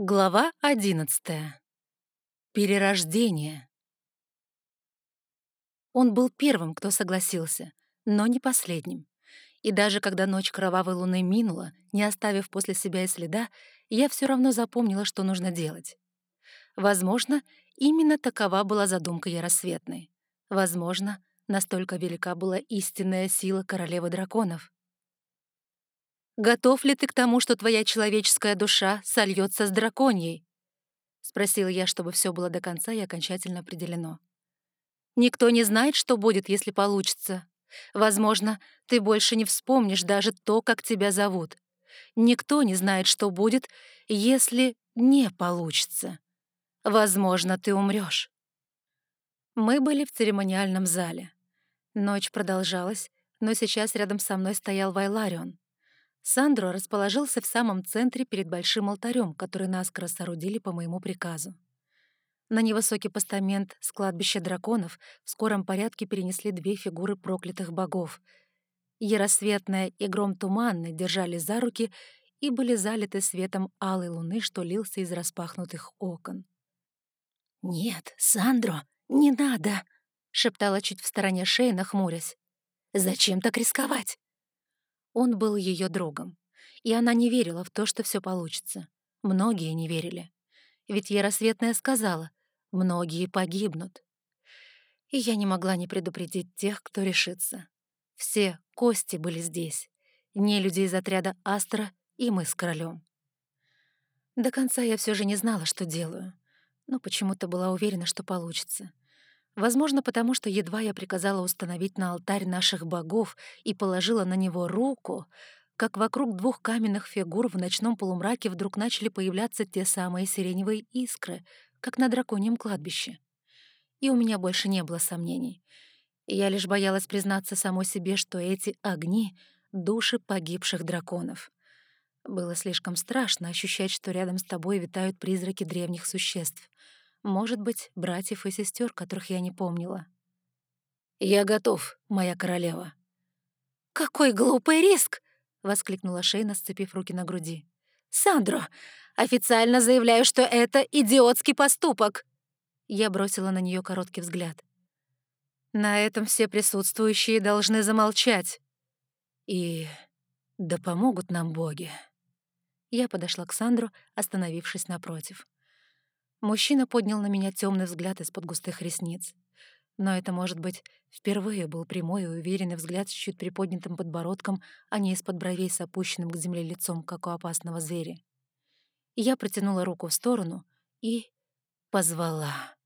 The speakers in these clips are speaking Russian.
Глава одиннадцатая. Перерождение. Он был первым, кто согласился, но не последним. И даже когда ночь кровавой луны минула, не оставив после себя и следа, я все равно запомнила, что нужно делать. Возможно, именно такова была задумка Яросветной. Возможно, настолько велика была истинная сила королевы драконов. «Готов ли ты к тому, что твоя человеческая душа сольется с драконьей?» — спросила я, чтобы все было до конца и окончательно определено. «Никто не знает, что будет, если получится. Возможно, ты больше не вспомнишь даже то, как тебя зовут. Никто не знает, что будет, если не получится. Возможно, ты умрешь. Мы были в церемониальном зале. Ночь продолжалась, но сейчас рядом со мной стоял Вайларион. Сандро расположился в самом центре перед большим алтарем, который наскоро соорудили по моему приказу. На невысокий постамент с кладбища драконов в скором порядке перенесли две фигуры проклятых богов. Яросветная и Гром Туманный держали за руки и были залиты светом алой луны, что лился из распахнутых окон. «Нет, Сандро, не надо!» — шептала чуть в стороне шеи, нахмурясь. «Зачем так рисковать? Он был ее другом, и она не верила в то, что все получится. Многие не верили. Ведь Яросветная сказала, многие погибнут. И я не могла не предупредить тех, кто решится. Все кости были здесь. Не люди из отряда Астра и мы с королем. До конца я все же не знала, что делаю, но почему-то была уверена, что получится. Возможно, потому что едва я приказала установить на алтарь наших богов и положила на него руку, как вокруг двух каменных фигур в ночном полумраке вдруг начали появляться те самые сиреневые искры, как на драконьем кладбище. И у меня больше не было сомнений. Я лишь боялась признаться самой себе, что эти огни — души погибших драконов. Было слишком страшно ощущать, что рядом с тобой витают призраки древних существ — может быть, братьев и сестер, которых я не помнила. «Я готов, моя королева». «Какой глупый риск!» — воскликнула Шейна, сцепив руки на груди. «Сандро, официально заявляю, что это идиотский поступок!» Я бросила на нее короткий взгляд. «На этом все присутствующие должны замолчать. И да помогут нам боги». Я подошла к Сандру, остановившись напротив. Мужчина поднял на меня темный взгляд из-под густых ресниц. Но это, может быть, впервые был прямой и уверенный взгляд с чуть приподнятым подбородком, а не из-под бровей с опущенным к земле лицом, как у опасного зверя. Я протянула руку в сторону и позвала.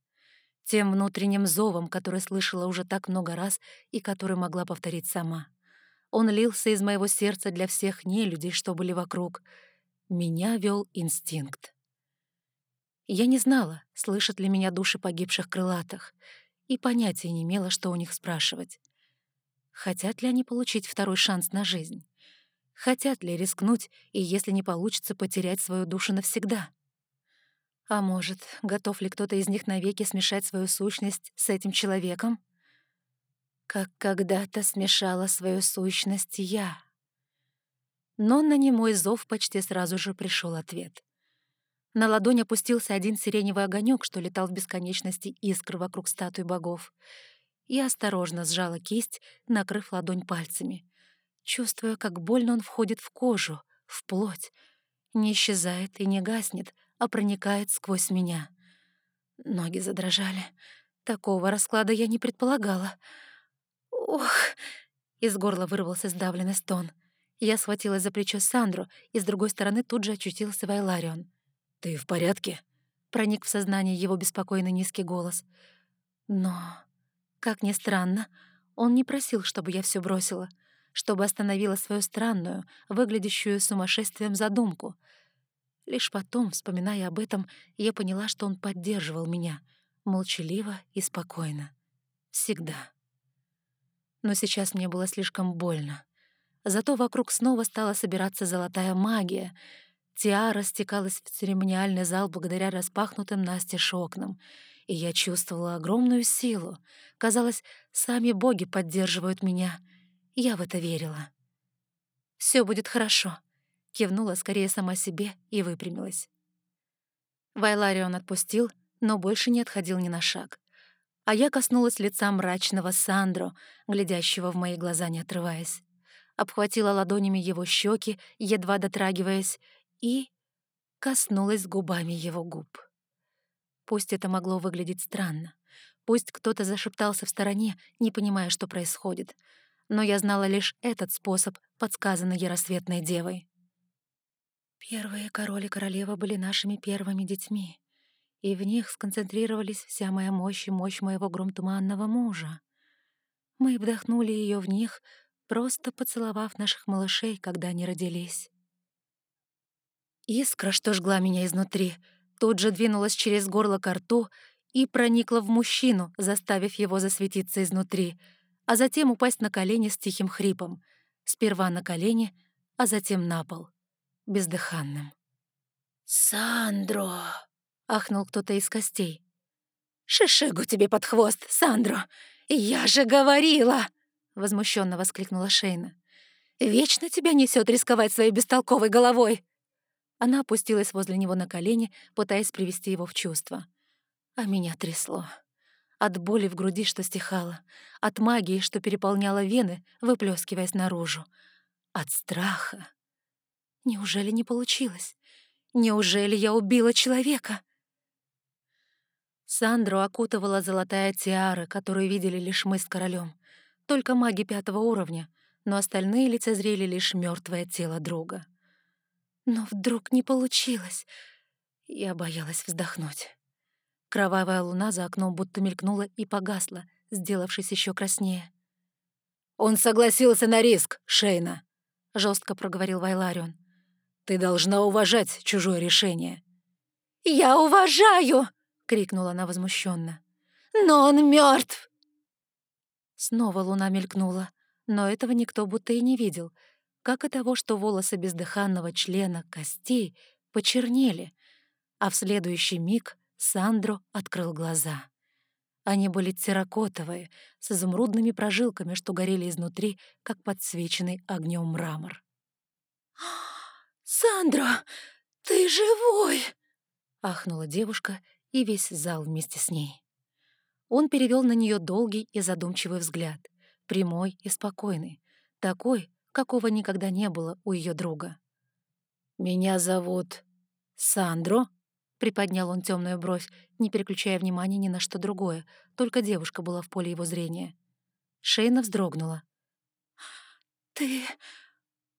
Тем внутренним зовом, который слышала уже так много раз и который могла повторить сама. Он лился из моего сердца для всех нелюдей, что были вокруг. Меня вел инстинкт. Я не знала, слышат ли меня души погибших крылатых, и понятия не имела, что у них спрашивать. Хотят ли они получить второй шанс на жизнь? Хотят ли рискнуть и, если не получится, потерять свою душу навсегда? А может, готов ли кто-то из них навеки смешать свою сущность с этим человеком? Как когда-то смешала свою сущность я. Но на немой зов почти сразу же пришел ответ. На ладонь опустился один сиреневый огонек, что летал в бесконечности искр вокруг статуи богов. Я осторожно сжала кисть, накрыв ладонь пальцами, чувствуя, как больно он входит в кожу, в плоть, не исчезает и не гаснет, а проникает сквозь меня. Ноги задрожали. Такого расклада я не предполагала. «Ох!» — из горла вырвался сдавленный стон. Я схватилась за плечо Сандру, и с другой стороны тут же очутился Вайларион. «Ты в порядке?» — проник в сознание его беспокойный низкий голос. Но, как ни странно, он не просил, чтобы я все бросила, чтобы остановила свою странную, выглядящую сумасшествием задумку. Лишь потом, вспоминая об этом, я поняла, что он поддерживал меня, молчаливо и спокойно. Всегда. Но сейчас мне было слишком больно. Зато вокруг снова стала собираться золотая магия — Тиара стекалась в церемониальный зал благодаря распахнутым настежь окнам, и я чувствовала огромную силу. Казалось, сами боги поддерживают меня. Я в это верила. Все будет хорошо», — кивнула скорее сама себе и выпрямилась. Вайларион отпустил, но больше не отходил ни на шаг. А я коснулась лица мрачного Сандро, глядящего в мои глаза, не отрываясь. Обхватила ладонями его щеки, едва дотрагиваясь, и коснулась губами его губ. Пусть это могло выглядеть странно, пусть кто-то зашептался в стороне, не понимая, что происходит, но я знала лишь этот способ, подсказанный Яросветной Девой. Первые король и королева были нашими первыми детьми, и в них сконцентрировались вся моя мощь и мощь моего громтуманного мужа. Мы вдохнули ее в них, просто поцеловав наших малышей, когда они родились. Искра, что жгла меня изнутри, тут же двинулась через горло к рту и проникла в мужчину, заставив его засветиться изнутри, а затем упасть на колени с тихим хрипом. Сперва на колени, а затем на пол бездыханным. «Сандро!» — ахнул кто-то из костей. «Шишигу тебе под хвост, Сандро! Я же говорила!» — возмущенно воскликнула Шейна. «Вечно тебя несет рисковать своей бестолковой головой!» Она опустилась возле него на колени, пытаясь привести его в чувство. А меня трясло. От боли в груди, что стихало, от магии, что переполняла вены, выплескиваясь наружу, от страха, Неужели не получилось? Неужели я убила человека? Сандру окутывала золотая тиара, которую видели лишь мы с королем. Только маги пятого уровня, но остальные лицезрели лишь мертвое тело друга. Но вдруг не получилось. Я боялась вздохнуть. Кровавая луна за окном будто мелькнула и погасла, сделавшись еще краснее. «Он согласился на риск, Шейна», — жестко проговорил Вайларион. Ты должна уважать чужое решение». «Я уважаю!» — крикнула она возмущенно. «Но он мертв. Снова луна мелькнула, но этого никто будто и не видел, как и того, что волосы бездыханного члена костей почернели, а в следующий миг Сандро открыл глаза. Они были терракотовые, с изумрудными прожилками, что горели изнутри, как подсвеченный огнем мрамор. «Сандра, ты живой!» — ахнула девушка и весь зал вместе с ней. Он перевел на нее долгий и задумчивый взгляд, прямой и спокойный, такой, какого никогда не было у ее друга. «Меня зовут Сандро», — приподнял он темную бровь, не переключая внимания ни на что другое, только девушка была в поле его зрения. Шейна вздрогнула. «Ты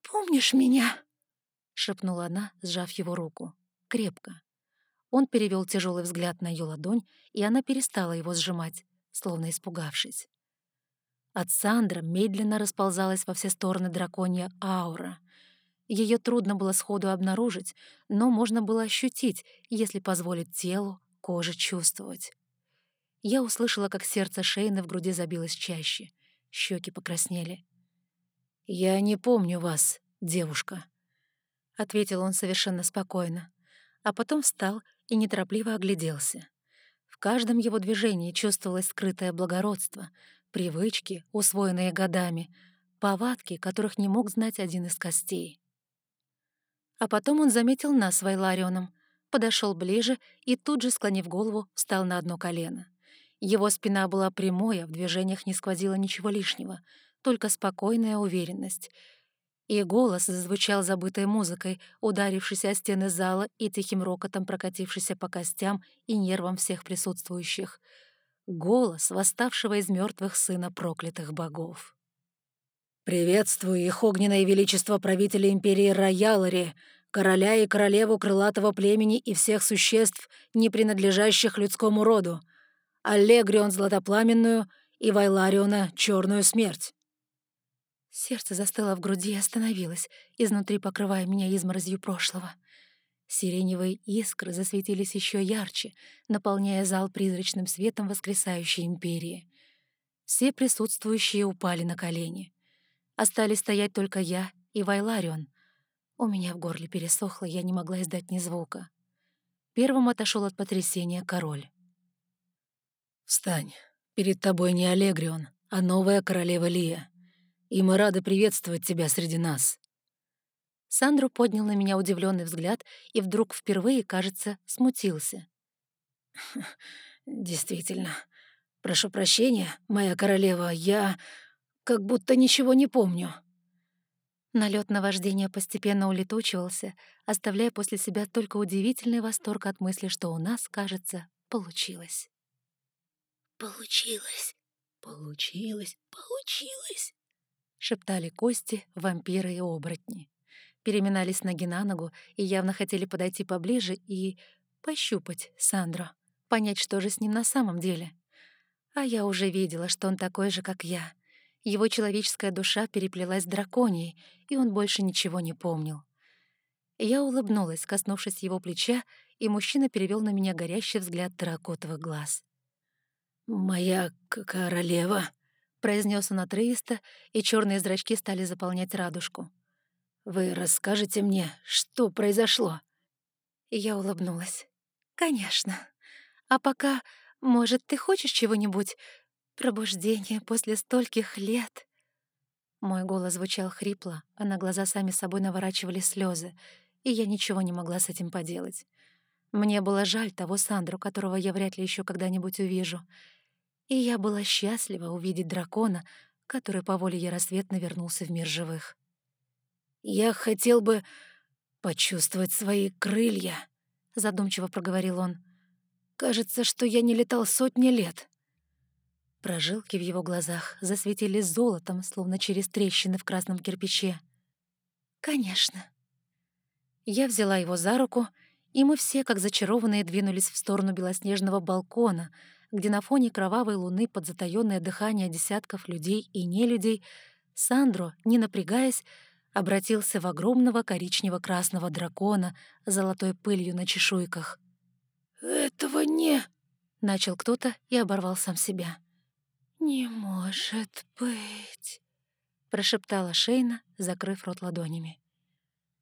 помнишь меня?» — шепнула она, сжав его руку. Крепко. Он перевел тяжелый взгляд на ее ладонь, и она перестала его сжимать, словно испугавшись. От Сандра медленно расползалась во все стороны драконья аура. Ее трудно было сходу обнаружить, но можно было ощутить, если позволить телу, коже чувствовать. Я услышала, как сердце Шейна в груди забилось чаще. Щеки покраснели. «Я не помню вас, девушка», — ответил он совершенно спокойно, а потом встал и неторопливо огляделся. В каждом его движении чувствовалось скрытое благородство, привычки, усвоенные годами, повадки, которых не мог знать один из костей. А потом он заметил нас с Вайларионом, подошел ближе и тут же, склонив голову, встал на одно колено. Его спина была прямой, а в движениях не сквозило ничего лишнего, только спокойная уверенность — и голос зазвучал забытой музыкой, ударившись о стены зала и тихим рокотом прокатившийся по костям и нервам всех присутствующих. Голос восставшего из мертвых сына проклятых богов. «Приветствую их огненное величество правителя империи Роялари, короля и королеву крылатого племени и всех существ, не принадлежащих людскому роду, Аллегрион Златопламенную и Вайлариона Черную Смерть. Сердце застыло в груди и остановилось, изнутри покрывая меня изморозью прошлого. Сиреневые искры засветились еще ярче, наполняя зал призрачным светом воскресающей империи. Все присутствующие упали на колени. Остались стоять только я и Вайларион. У меня в горле пересохло, я не могла издать ни звука. Первым отошел от потрясения король. «Встань. Перед тобой не Алегрион, а новая королева Лия и мы рады приветствовать тебя среди нас». Сандро поднял на меня удивленный взгляд и вдруг впервые, кажется, смутился. «Действительно. Прошу прощения, моя королева, я как будто ничего не помню». Налет наваждения постепенно улетучивался, оставляя после себя только удивительный восторг от мысли, что у нас, кажется, получилось. «Получилось, получилось, получилось!» — шептали кости, вампиры и оборотни. Переминались ноги на ногу и явно хотели подойти поближе и пощупать Сандро, понять, что же с ним на самом деле. А я уже видела, что он такой же, как я. Его человеческая душа переплелась с драконией, и он больше ничего не помнил. Я улыбнулась, коснувшись его плеча, и мужчина перевел на меня горящий взгляд терракотовых глаз. «Моя королева», — произнес он отрывисто, и черные зрачки стали заполнять радужку. «Вы расскажете мне, что произошло?» Я улыбнулась. «Конечно. А пока, может, ты хочешь чего-нибудь? Пробуждение после стольких лет...» Мой голос звучал хрипло, а на глаза сами собой наворачивали слезы, и я ничего не могла с этим поделать. Мне было жаль того Сандру, которого я вряд ли еще когда-нибудь увижу. И я была счастлива увидеть дракона, который по воле Яросветна вернулся в мир живых. «Я хотел бы почувствовать свои крылья», — задумчиво проговорил он. «Кажется, что я не летал сотни лет». Прожилки в его глазах засветились золотом, словно через трещины в красном кирпиче. «Конечно». Я взяла его за руку, и мы все, как зачарованные, двинулись в сторону белоснежного балкона, где на фоне кровавой луны под затаённое дыхание десятков людей и нелюдей Сандро, не напрягаясь, обратился в огромного коричнево-красного дракона с золотой пылью на чешуйках. «Этого не...» — начал кто-то и оборвал сам себя. «Не может быть», — прошептала Шейна, закрыв рот ладонями.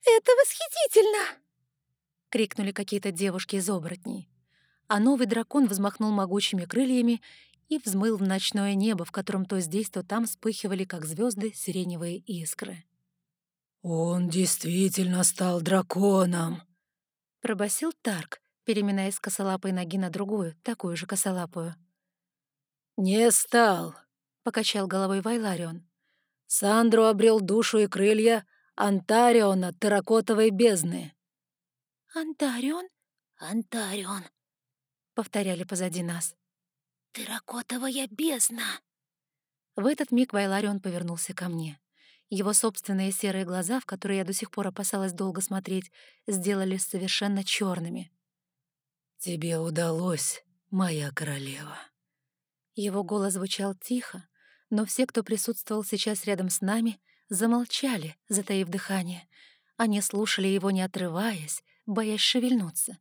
«Это восхитительно!» — крикнули какие-то девушки из оборотней. А новый дракон взмахнул могучими крыльями и взмыл в ночное небо, в котором то здесь, то там вспыхивали, как звезды, сиреневые искры. «Он действительно стал драконом!» — пробасил Тарк, переминаясь с косолапой ноги на другую, такую же косолапую. «Не стал», — покачал головой Вайларион. «Сандро обрел душу и крылья Антариона терракотовой бездны». «Антарион? Антарион», — повторяли позади нас. «Терракотовая бездна». В этот миг Вайларион повернулся ко мне. Его собственные серые глаза, в которые я до сих пор опасалась долго смотреть, сделались совершенно черными. «Тебе удалось, моя королева». Его голос звучал тихо, но все, кто присутствовал сейчас рядом с нами, замолчали, затаив дыхание. Они слушали его, не отрываясь, боясь шевельнуться,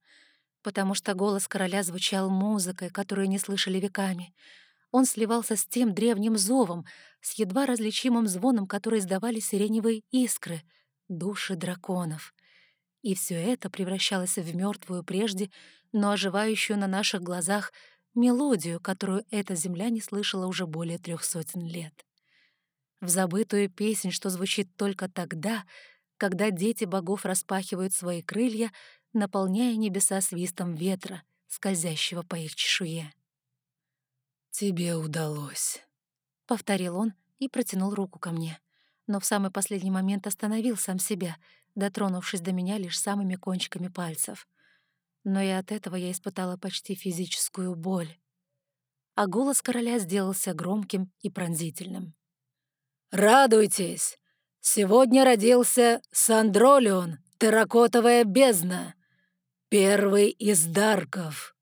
потому что голос короля звучал музыкой, которую не слышали веками. Он сливался с тем древним зовом, с едва различимым звоном, который издавали сиреневые искры, души драконов. И все это превращалось в мертвую прежде, но оживающую на наших глазах мелодию, которую эта земля не слышала уже более трех сотен лет. В забытую песнь, что звучит только тогда, когда дети богов распахивают свои крылья, наполняя небеса свистом ветра, скользящего по их чешуе. «Тебе удалось», — повторил он и протянул руку ко мне, но в самый последний момент остановил сам себя, дотронувшись до меня лишь самыми кончиками пальцев — но и от этого я испытала почти физическую боль. А голос короля сделался громким и пронзительным. «Радуйтесь! Сегодня родился Сандролион, терракотовая бездна, первый из дарков!»